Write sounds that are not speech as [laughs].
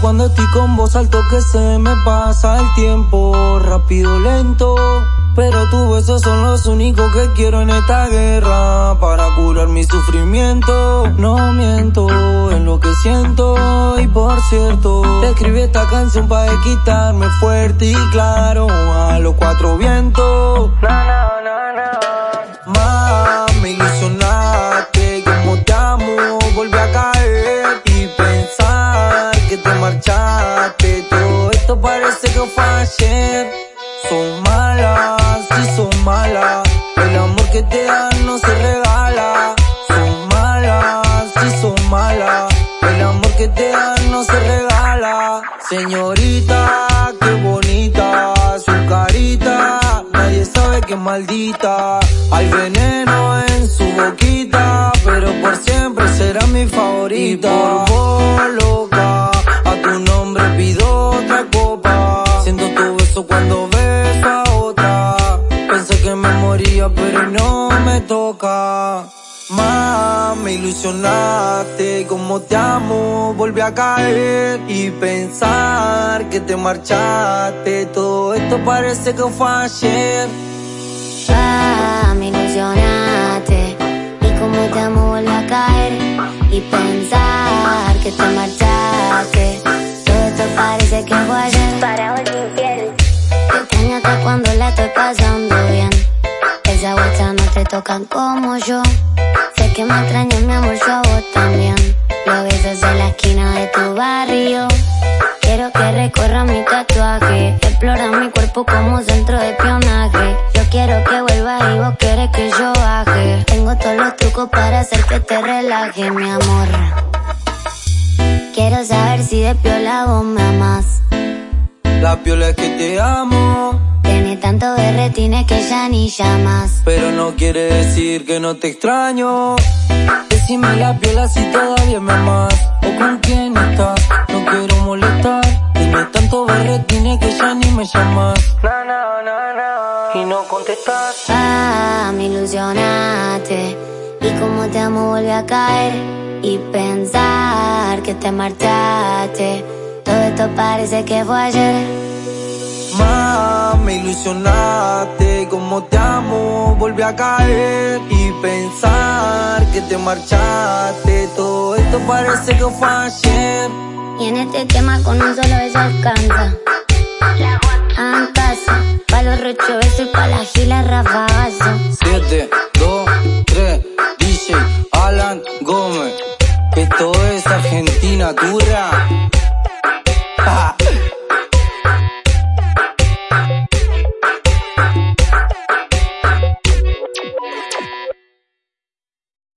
cuando estoy con vos alto que se me pasa el tiempo rápido, lento. Pero tus besos son los únicos que quiero en esta guerra para curar mi sufrimiento. No miento en lo que siento y por cierto, te escribí esta canción para quitarme fuerte y claro a los cuatro vientos. Esto parece que fue ayer. Son malas, sí son malas. El amor que te dan no se regala. Son malas, sí son malas. El amor que te dan no se regala. Señorita, qué bonita, su carita. Nadie sabe que maldita. Hay veneno en su boquita, pero por siempre será mi favorita. No me toca. Más me ilusionaste, como te amo, volví a caer y pensar que te marchaste. Todo esto parece que fue ayer. Ah, me ilusionaste y como te amo volví a caer y pensar que te marchaste. Todo esto parece que fue ayer. Para hoy infiel. Te extraño hasta cuando la estoy pasando tocan como yo. Sé que me extrañas mi amor, yo a vos también. Los besos en la esquina de tu barrio. Quiero que recorra mi tatuaje. Explora mi cuerpo como centro de espionaje. Yo quiero que vuelvas y vos quieres que yo baje. Tengo todos los trucos para hacer que te relaje, mi amor. Quiero saber si de piola vos me amas. La piola es que te amo, Tiene tanto berretines que ya ni llamas. pero no quiere decir que no te extraño. Decime la piola si todavía me amas o con quién estás. No quiero molestar. Tienes tanto berretines que ya ni me llamas. Na, na, na, na. Y no contestas. Ah, me ilusionaste y como te amo volví a caer y pensar que te marchaste. Todo esto parece que fue ayer. Más me ilusionaste, como te amo, volví a caer y pensar que te marchaste. Todo esto parece que fue ayer. Y en este tema con un solo beso alcanza. Hagan pa' los rocho besos y pa' la gila rafagazo. 7, 2, 3, DJ Alan Gómez. Esto es Argentina. Ja. [laughs]